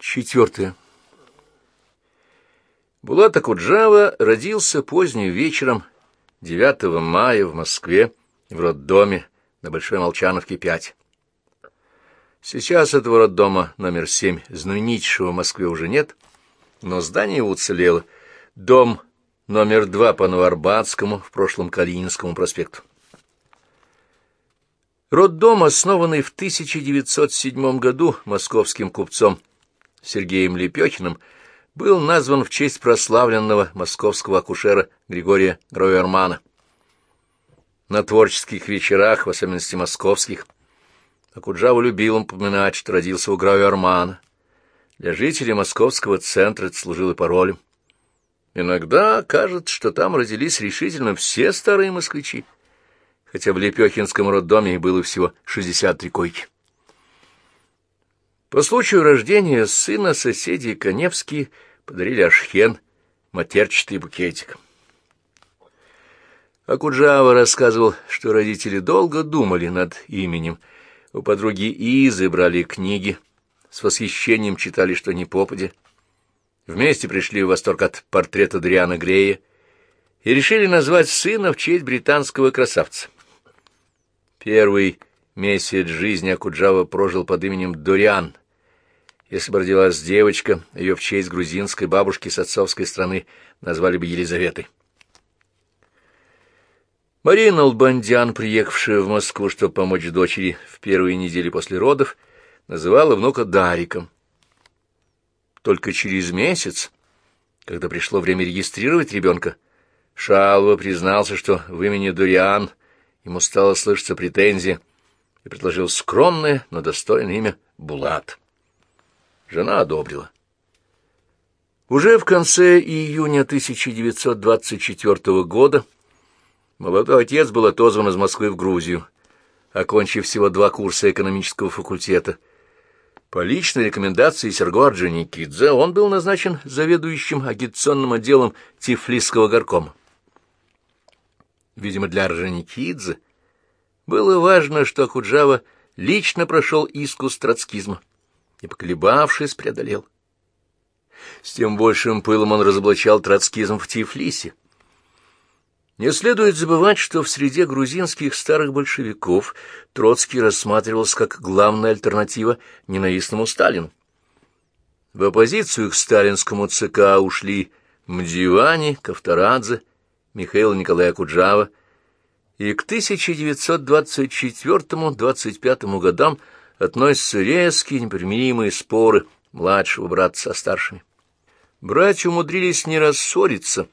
Четвертое. Булат Акуджава родился поздним вечером 9 мая в Москве в роддоме на Большой Молчановке 5. Сейчас этого роддома номер 7, знаменитейшего в Москве, уже нет, но здание уцелело. Дом номер 2 по Новоарбатскому, в прошлом Калининскому проспекту. Роддом, основанный в 1907 году московским купцом Сергеем Лепехиным, был назван в честь прославленного московского акушера Григория Гровермана. На творческих вечерах, в особенности московских, Акуджава любил упоминать, что родился у Гровермана. Для жителей московского центра это служило паролем. Иногда кажется, что там родились решительно все старые москвичи, хотя в Лепехинском роддоме было всего 63 койки. По случаю рождения сына соседи Коневские подарили Ашхен матерчатый букетик. Акуджава рассказывал, что родители долго думали над именем. У подруги Изы брали книги, с восхищением читали, что не попадя. Вместе пришли в восторг от портрета Дриана Грея и решили назвать сына в честь британского красавца. Первый месяц жизни Акуджава прожил под именем Дориан, если бы родилась девочка, ее в честь грузинской бабушки с отцовской страны назвали бы Елизаветой. Марина Албандян, приехавшая в Москву, чтобы помочь дочери в первые недели после родов, называла внука Дариком. Только через месяц, когда пришло время регистрировать ребенка, Шалва признался, что в имени Дуриан ему стало слышаться претензия, и предложил скромное, но достойное имя Булат. Жена одобрила. Уже в конце июня 1924 года молодой отец был отозван из Москвы в Грузию, окончив всего два курса экономического факультета. По личной рекомендации Серго Орджоникидзе он был назначен заведующим агитационным отделом Тифлисского горкома. Видимо, для Орджоникидзе было важно, что Худжава лично прошел искус троцкизма и, поколебавшись, преодолел. С тем большим пылом он разоблачал троцкизм в Тифлисе. Не следует забывать, что в среде грузинских старых большевиков Троцкий рассматривался как главная альтернатива ненавистному Сталину. В оппозицию к сталинскому ЦК ушли Мдивани, Кавторадзе, Михаил Николай Куджава, и к 1924-25 годам относятся резкие, непримиримые споры младшего брата со старшими. Братья умудрились не рассориться,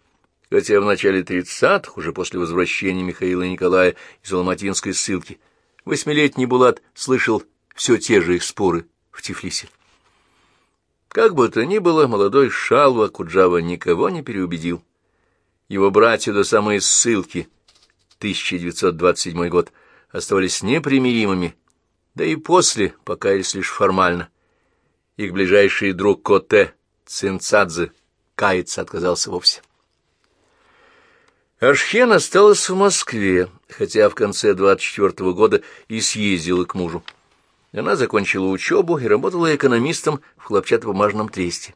хотя в начале тридцатых, уже после возвращения Михаила и Николая из Алматинской ссылки, восьмилетний Булат слышал все те же их споры в Тифлисе. Как бы то ни было, молодой Шалва Куджава никого не переубедил. Его братья до самой ссылки, 1927 год, оставались непримиримыми да и после, пока есть лишь формально. Их ближайший друг Коте Цинцадзе каяться отказался вовсе. Ашхен осталась в Москве, хотя в конце 24 -го года и съездила к мужу. Она закончила учебу и работала экономистом в хлопчатобумажном тресте.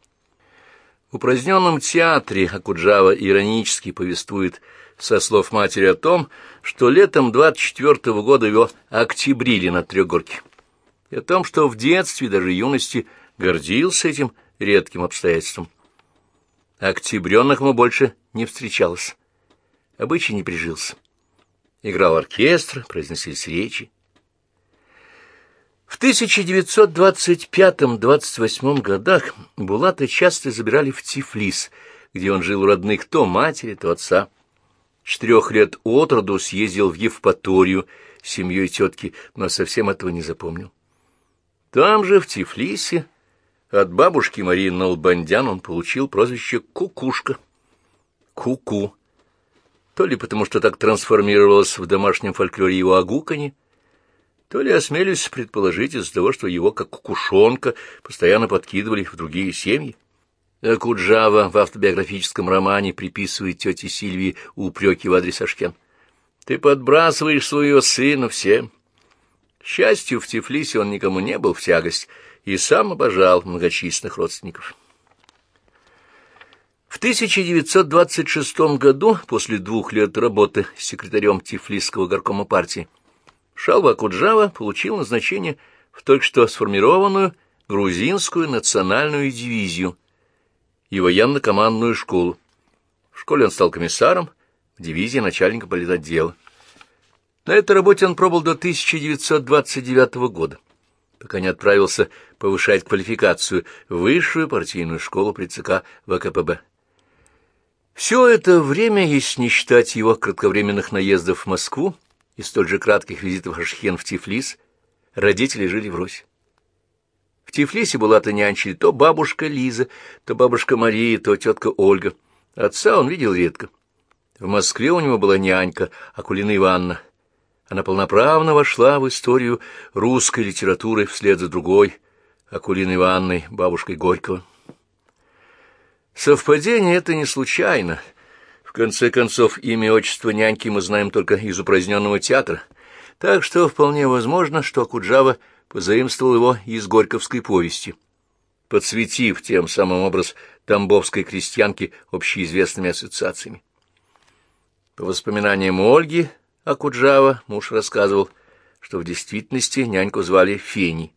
В упраздненном театре Акуджава иронически повествует со слов матери о том, что летом 24-го года его октябрили на Трехгорке, и о том, что в детстве, даже юности, гордился этим редким обстоятельством. Октябренных ему больше не встречалось, обычай не прижился. Играл оркестр, произносились речи. В 1925-28 годах Булата часто забирали в Тифлис, где он жил у родных то матери, то отца четырех лет от роду съездил в Евпаторию с семьей тетки, но совсем этого не запомнил. Там же, в Тифлисе, от бабушки Марии Налбандян он получил прозвище «Кукушка». Ку-ку. То ли потому, что так трансформировалось в домашнем фольклоре его огуканье, то ли осмелюсь предположить из-за того, что его, как кукушонка, постоянно подкидывали в другие семьи. Куджава в автобиографическом романе приписывает тете Сильвии упреки в адрес Ашкен. «Ты подбрасываешь своего сына всем». К счастью, в Тифлисе он никому не был в тягость, и сам обожал многочисленных родственников. В 1926 году, после двух лет работы секретарем Тифлисского горкома партии, Шалва Куджава получил назначение в только что сформированную грузинскую национальную дивизию и военно-командную школу. В школе он стал комиссаром, в дивизии начальника политотдела. На этой работе он пробыл до 1929 года, пока не отправился повышать квалификацию в высшую партийную школу при ЦК ВКПБ. Все это время, если не считать его кратковременных наездов в Москву и столь же кратких визитов Ашхен в Тифлис, родители жили врозь. В Тифлисе была-то нянчили то бабушка Лиза, то бабушка Мария, то тетка Ольга. Отца он видел редко. В Москве у него была нянька Акулина Ивановна. Она полноправно вошла в историю русской литературы вслед за другой, Акулиной Ивановной, бабушкой Горького. Совпадение это не случайно. В конце концов, имя отчество няньки мы знаем только из упраздненного театра, так что вполне возможно, что Куджава позаимствовал его из Горьковской повести, подсветив тем самым образ тамбовской крестьянки общеизвестными ассоциациями. По воспоминаниям Ольги Акуджава муж рассказывал, что в действительности няньку звали Фени.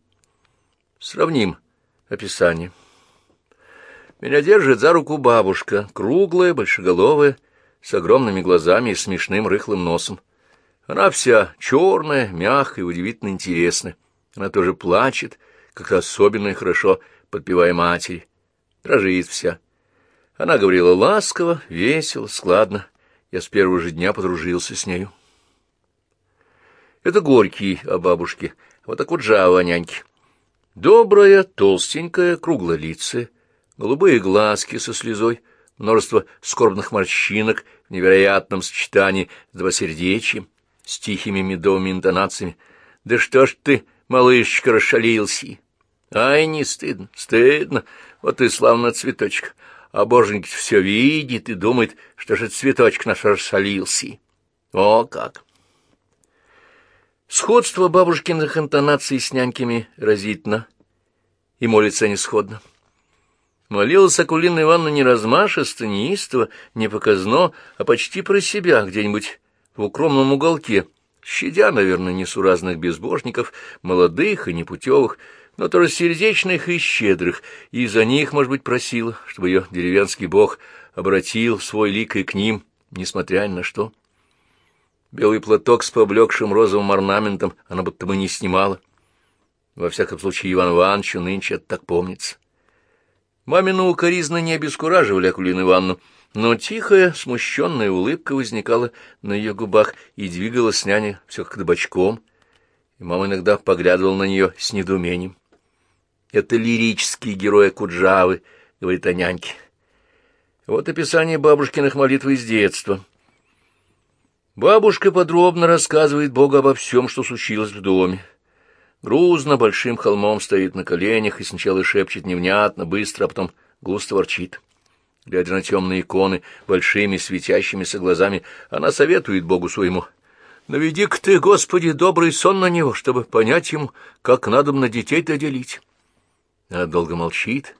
Сравним описание. Меня держит за руку бабушка, круглая, большеголовая, с огромными глазами и смешным рыхлым носом. Она вся черная, мягкая и удивительно интересная. Она тоже плачет, как-то особенно и хорошо, подпевая матери. Дрожит вся. Она говорила ласково, весело, складно. Я с первого же дня подружился с нею. Это Горький о бабушке, вот так вот Жава о няньке. Добрая, толстенькая, круглолицая, голубые глазки со слезой, множество скорбных морщинок в невероятном сочетании с двосердечием, с тихими медовыми интонациями. «Да что ж ты, малышечка, расшалился!» «Ай, не стыдно, стыдно, вот и славно цветочек, а боженька все видит и думает, что же цветочек наш расшалился!» «О, как!» Сходство бабушкиных интонаций с няньками разительно, и молится несходно. Молилась Акулина Ивановна не размашисто, не истово, не показно, а почти про себя, где-нибудь в укромном уголке, щадя, наверное, несуразных безбожников, молодых и непутевых, но тоже сердечных и щедрых, и за них, может быть, просила, чтобы ее деревенский бог обратил свой лик и к ним, несмотря ни на что. Белый платок с поблекшим розовым орнаментом она будто бы не снимала. Во всяком случае, Иван Ивановичу нынче это так помнится. Мамину укоризны не обескураживали Акулину Ивановну, но тихая, смущенная улыбка возникала на ее губах и двигалась няня все как бочком, и мама иногда поглядывала на нее с недоумением. «Это лирический герой Куджавы», — говорит о няньке. Вот описание бабушкиных молитв из детства. Бабушка подробно рассказывает Богу обо всем, что случилось в доме. Грузно большим холмом стоит на коленях и сначала шепчет невнятно, быстро, а потом густо ворчит. Глядя на темные иконы большими светящимися глазами, она советует Богу своему. «Наведи-ка ты, Господи, добрый сон на него, чтобы понять ему, как надо на детей-то делить». Она долго молчит,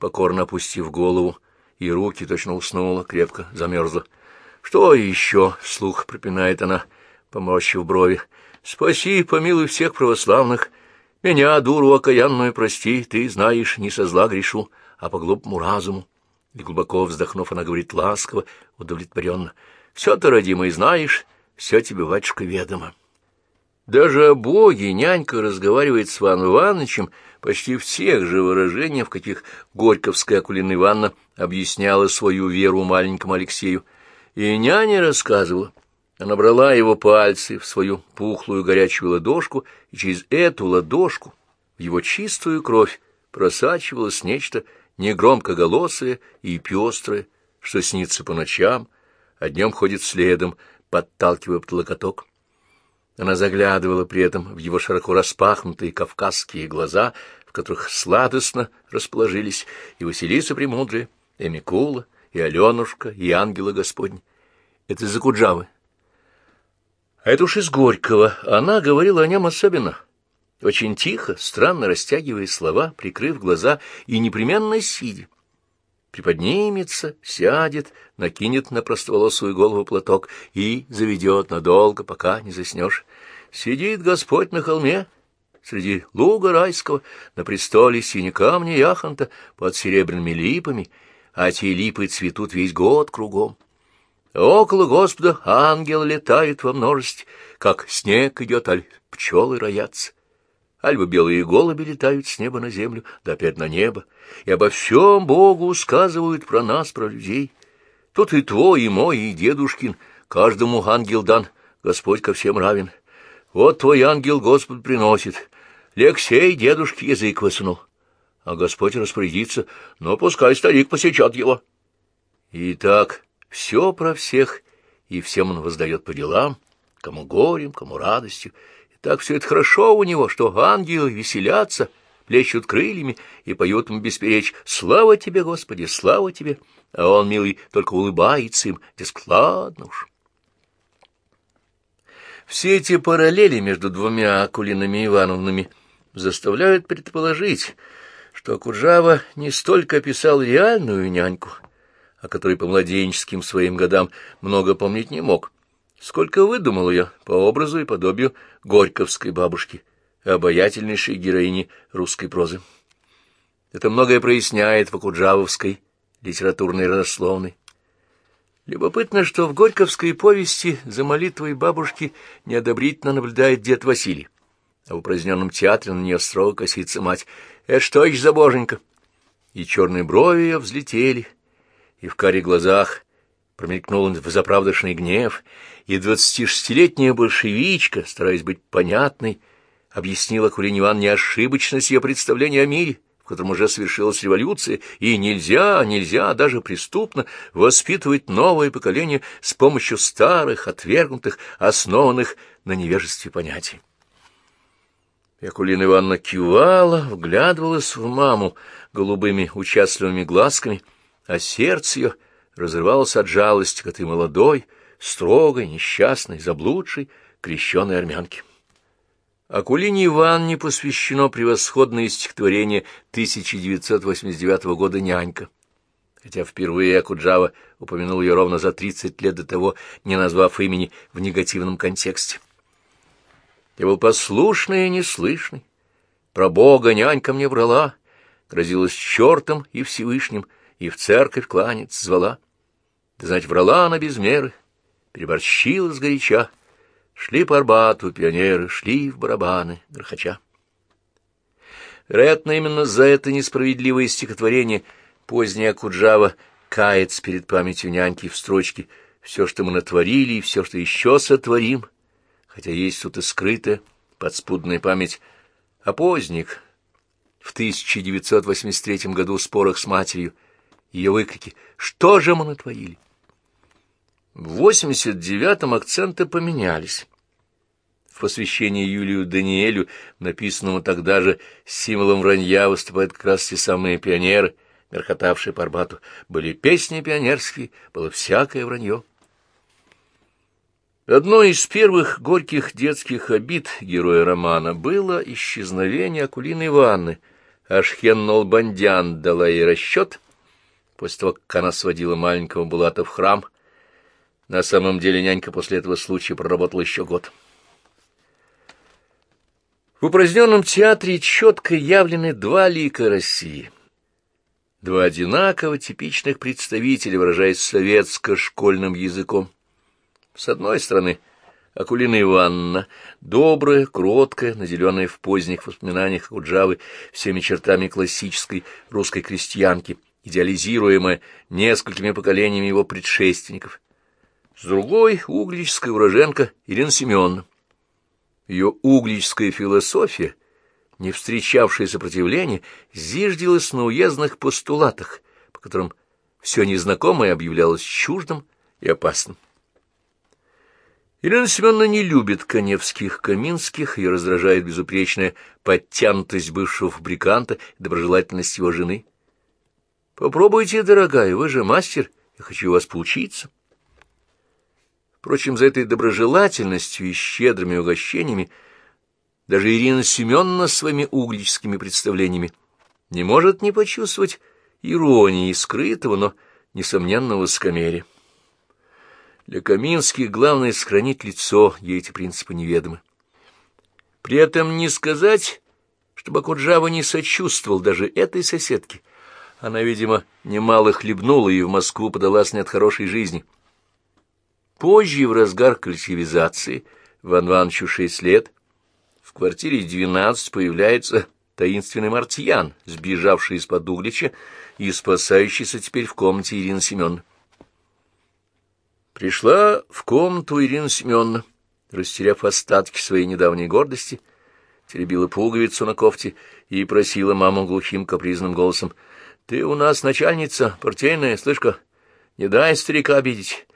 покорно опустив голову, и руки точно уснула, крепко замерзла. «Что еще?» — вслух пропинает она, поморщив брови. Спаси, помилуй всех православных. Меня, дуру окаянную, прости, ты знаешь, не со зла грешу, а по глупому разуму. И глубоко вздохнув, она говорит ласково, удовлетворенно. Все ты, родимый, знаешь, все тебе, батюшка, ведомо. Даже о Боге нянька разговаривает с Иваном Ивановичем почти в тех же выражениях, в каких Горьковская Акулина Ивановна объясняла свою веру маленькому Алексею. И няня рассказывала, она брала его пальцы в свою пухлую горячую ладошку, и через эту ладошку в его чистую кровь просачивалось нечто негромкоголосое и пестрое, что снится по ночам, а днем ходит следом, подталкивая под локоток. Она заглядывала при этом в его широко распахнутые кавказские глаза, в которых сладостно расположились и Василиса Премудрая, и Микула, и Аленушка, и Ангела Господня. Это из-за Куджавы. А это уж из Горького. Она говорила о нем особенно. очень тихо, странно растягивая слова, прикрыв глаза и непременно сидя. Приподнимется, сядет, накинет на простоволосую голову платок и заведет надолго, пока не заснешь. Сидит Господь на холме, среди луга райского, на престоле сине камня яхонта, под серебряными липами, а те липы цветут весь год кругом. Около Господа ангел летает во множестве, как снег идет, аль пчелы роятся. Альбо белые голуби летают с неба на землю, да опять на небо, и обо всем Богу сказывают про нас, про людей. Тут и твой, и мой, и дедушкин, каждому ангел дан, Господь ко всем равен. Вот твой ангел Господь приносит, Лексей дедушке язык высунул, а Господь распорядится, но пускай старик посечет его. И так все про всех, и всем он воздает по делам, кому горем, кому радостью, так все это хорошо у него, что ангелы веселятся, плещут крыльями и поют ему бесперечь «Слава тебе, Господи, слава тебе!» А он, милый, только улыбается им, дескать, ладно уж. Все эти параллели между двумя Акулинами Ивановнами заставляют предположить, что Куджава не столько описал реальную няньку, о которой по младенческим своим годам много помнить не мог, сколько выдумал я по образу и подобию горьковской бабушки, обаятельнейшей героини русской прозы. Это многое проясняет в Акуджавовской литературной родословной. Любопытно, что в горьковской повести за молитвой бабушки неодобрительно наблюдает дед Василий, а в упраздненном театре на нее строго косится мать. «Это что еще за боженька?» И черные брови ее взлетели, и в каре глазах промелькнул в заправдошный гнев, и двадцатишестилетняя большевичка, стараясь быть понятной, объяснила Курень Иван неошибочность ее представления о мире, в котором уже совершилась революция, и нельзя, нельзя, даже преступно воспитывать новое поколение с помощью старых, отвергнутых, основанных на невежестве понятий. Якулина Ивановна кивала, вглядывалась в маму голубыми участливыми глазками, а сердце ее разрывалось от жалости к этой молодой, строгой, несчастной, заблудшей, крещенной армянке. Акулине Ивановне посвящено превосходное стихотворение 1989 года «Нянька», хотя впервые Акуджава упомянул ее ровно за 30 лет до того, не назвав имени в негативном контексте. Я был послушный и неслышный. Про Бога нянька мне брала, грозилась чертом и Всевышним, и в церковь кланяться звала. Да знать, врала она без меры, переборщила сгоряча. Шли по Арбату пионеры, шли в барабаны, грохоча. Вероятно, именно за это несправедливое стихотворение поздняя Куджава кается перед памятью няньки в строчке «Все, что мы натворили, и все, что еще сотворим», хотя есть тут и скрытая подспудная память о поздних, в 1983 году спорах с матерью, ее выкрики «Что же мы натворили?» В 89-м акценты поменялись. В посвящении Юлию Даниэлю, написанному тогда же символом вранья, выступают как раз те самые пионеры, мерхотавшие по Арбату. Были песни пионерские, было всякое вранье. Одной из первых горьких детских обид героя романа было исчезновение Акулины Ивановны. Ашхен Нолбандян дала ей расчет, после того, как она сводила маленького Булата в храм, на самом деле нянька после этого случая проработала еще год. В упраздненном театре четко явлены два лика России. Два одинаково типичных представителя, выражаясь советско-школьным языком. С одной стороны, Акулина Ивановна, добрая, кроткая, наделенная в поздних воспоминаниях у Джавы всеми чертами классической русской крестьянки, идеализируемая несколькими поколениями его предшественников, с другой — углическая уроженка Ирина Семеновна. Ее углическая философия, не встречавшая сопротивления, зиждилась на уездных постулатах, по которым все незнакомое объявлялось чуждым и опасным. Елена Семеновна не любит Коневских, Каминских, и раздражает безупречная подтянутость бывшего фабриканта и доброжелательность его жены. «Попробуйте, дорогая, вы же мастер, я хочу у вас поучиться». Впрочем, за этой доброжелательностью и щедрыми угощениями Даже Ирина Семеновна своими углическими представлениями не может не почувствовать иронии скрытого, но несомненного высокомерия. Для Каминских главное — сохранить лицо, ей эти принципы неведомы. При этом не сказать, чтобы Куджава не сочувствовал даже этой соседке. Она, видимо, немало хлебнула и в Москву подалась не от хорошей жизни. Позже, в разгар коллективизации, Ван Ванчу шесть лет, в квартире двенадцать появляется таинственный Мартьян, сбежавший из-под Углича и спасающийся теперь в комнате Ирины Семеновны. Пришла в комнату Ирина Семеновна, растеряв остатки своей недавней гордости, теребила пуговицу на кофте и просила маму глухим капризным голосом, «Ты у нас начальница партийная, слышь-ка, не дай старика обидеть.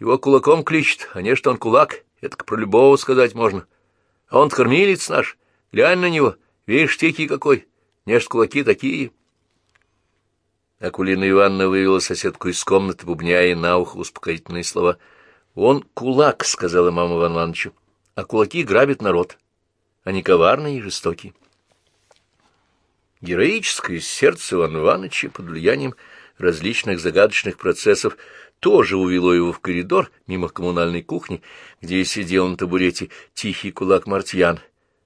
Его кулаком кличет, а не что он кулак, это про любого сказать можно. А он кормилец наш, глянь на него, видишь, тихий какой, не кулаки такие». Акулина Ивановна вывела соседку из комнаты, бубняя на ухо успокоительные слова. «Он кулак», — сказала мама Иван Ивановичу, — «а кулаки грабят народ. Они коварные и жестокие». Героическое сердце Ивана Ивановича под влиянием различных загадочных процессов тоже увело его в коридор мимо коммунальной кухни, где сидел на табурете тихий кулак Мартьян,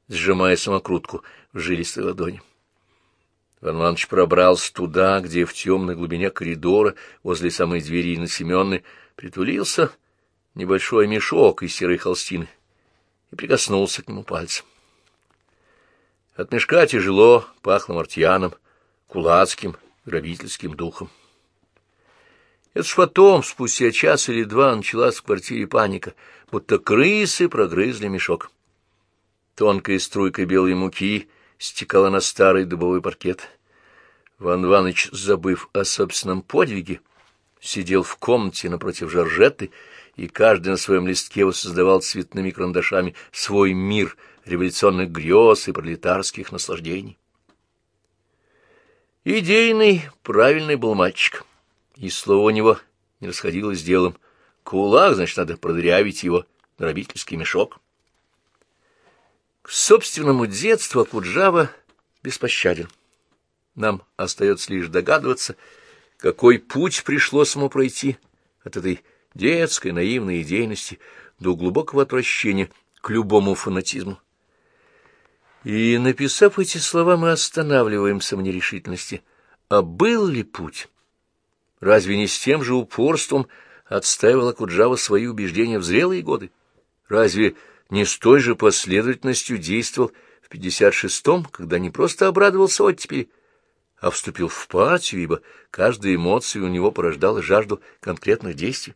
сжимая самокрутку в жилистой ладони. Иван Иванович пробрался туда, где в темной глубине коридора, возле самой двери на Семенны, притулился небольшой мешок из серой холстины и прикоснулся к нему пальцем. От мешка тяжело пахло мартьяном, кулацким, грабительским духом. Это ж потом, спустя час или два, началась в квартире паника, будто крысы прогрызли мешок. Тонкая струйка белой муки — стекала на старый дубовый паркет. Ван Иваныч, забыв о собственном подвиге, сидел в комнате напротив Жоржетты, и каждый на своем листке воссоздавал цветными карандашами свой мир революционных грез и пролетарских наслаждений. Идейный, правильный был мальчик, и слово у него не расходилось с делом. Кулак, значит, надо продырявить его, грабительский мешок. К собственному детству Акуджава беспощаден. Нам остается лишь догадываться, какой путь пришлось ему пройти от этой детской наивной идейности до глубокого отвращения к любому фанатизму. И, написав эти слова, мы останавливаемся в нерешительности. А был ли путь? Разве не с тем же упорством отстаивала Куджава свои убеждения в зрелые годы? Разве не с той же последовательностью действовал в 56-м, когда не просто обрадовался оттепели, а вступил в партию, ибо каждая эмоция у него порождала жажду конкретных действий.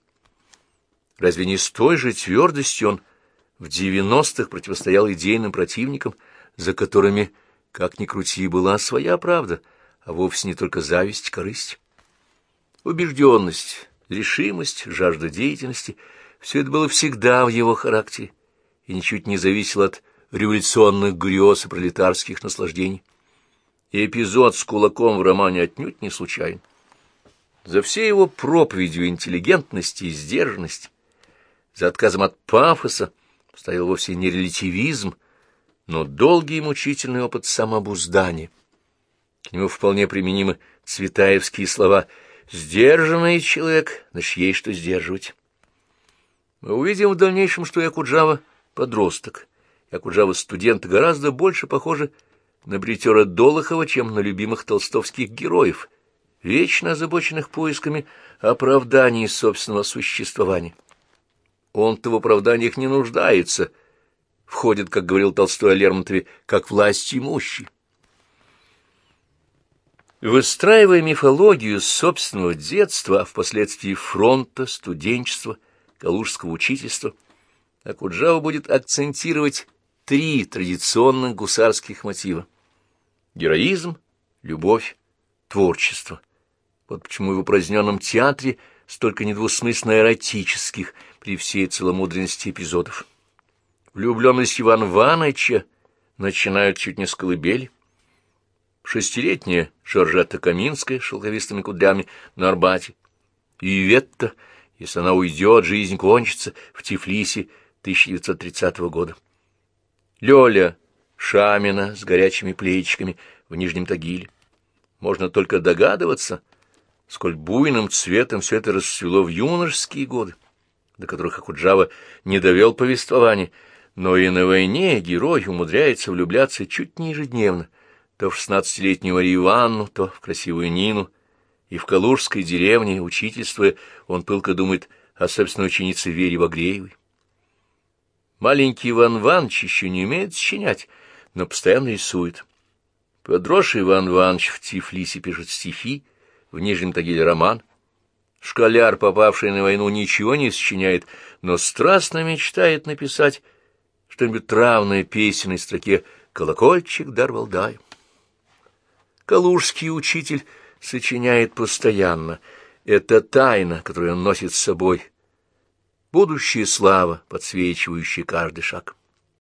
Разве не с той же твердостью он в 90-х противостоял идейным противникам, за которыми, как ни крути, была своя правда, а вовсе не только зависть, корысть? Убежденность, решимость, жажда деятельности — все это было всегда в его характере и ничуть не зависел от революционных грез и пролетарских наслаждений. И эпизод с кулаком в романе отнюдь не случайен. За всей его проповедью интеллигентности и сдержанности, за отказом от пафоса, стоял вовсе не релятивизм, но долгий и мучительный опыт самообуздания. К нему вполне применимы цветаевские слова «сдержанный человек, значит, есть что сдерживать». Мы увидим в дальнейшем, что Якуджава подросток. Якуджава студент гораздо больше похожи на бритера Долохова, чем на любимых толстовских героев, вечно озабоченных поисками оправданий собственного существования. Он-то в оправданиях не нуждается, входит, как говорил Толстой о Лермонтове, как власть имущий. Выстраивая мифологию собственного детства, а впоследствии фронта, студенчества, калужского учительства, Акуджава будет акцентировать три традиционных гусарских мотива. Героизм, любовь, творчество. Вот почему в упраздненном театре столько недвусмысленно эротических при всей целомудренности эпизодов. Влюбленность Иван Ивановича начинают чуть не с колыбели. Шестилетняя Жоржетта Каминская с шелковистыми кудрями на Арбате. И Ветта, если она уйдет, жизнь кончится в Тифлисе, 1930 года. Лёля Шамина с горячими плечиками в Нижнем Тагиле. Можно только догадываться, сколь буйным цветом все это расцвело в юношеские годы, до которых Акуджава не довел повествования, но и на войне герой умудряется влюбляться чуть не ежедневно, то в шестнадцатилетнюю Марию Ивановну, то в красивую Нину, и в Калужской деревне, учительствуя, он пылко думает о собственной ученице Вере Вагреевой. Маленький Иван Иванович еще не умеет сочинять, но постоянно рисует. Подросший Иван Иванович в Тифлисе пишет стихи, в Нижнем Тагиле роман. Школяр, попавший на войну, ничего не сочиняет, но страстно мечтает написать что-нибудь травное песенной строке «Колокольчик дар Валдаю». Калужский учитель сочиняет постоянно. Это тайна, которую он носит с собой. Будущая слава, подсвечивающая каждый шаг.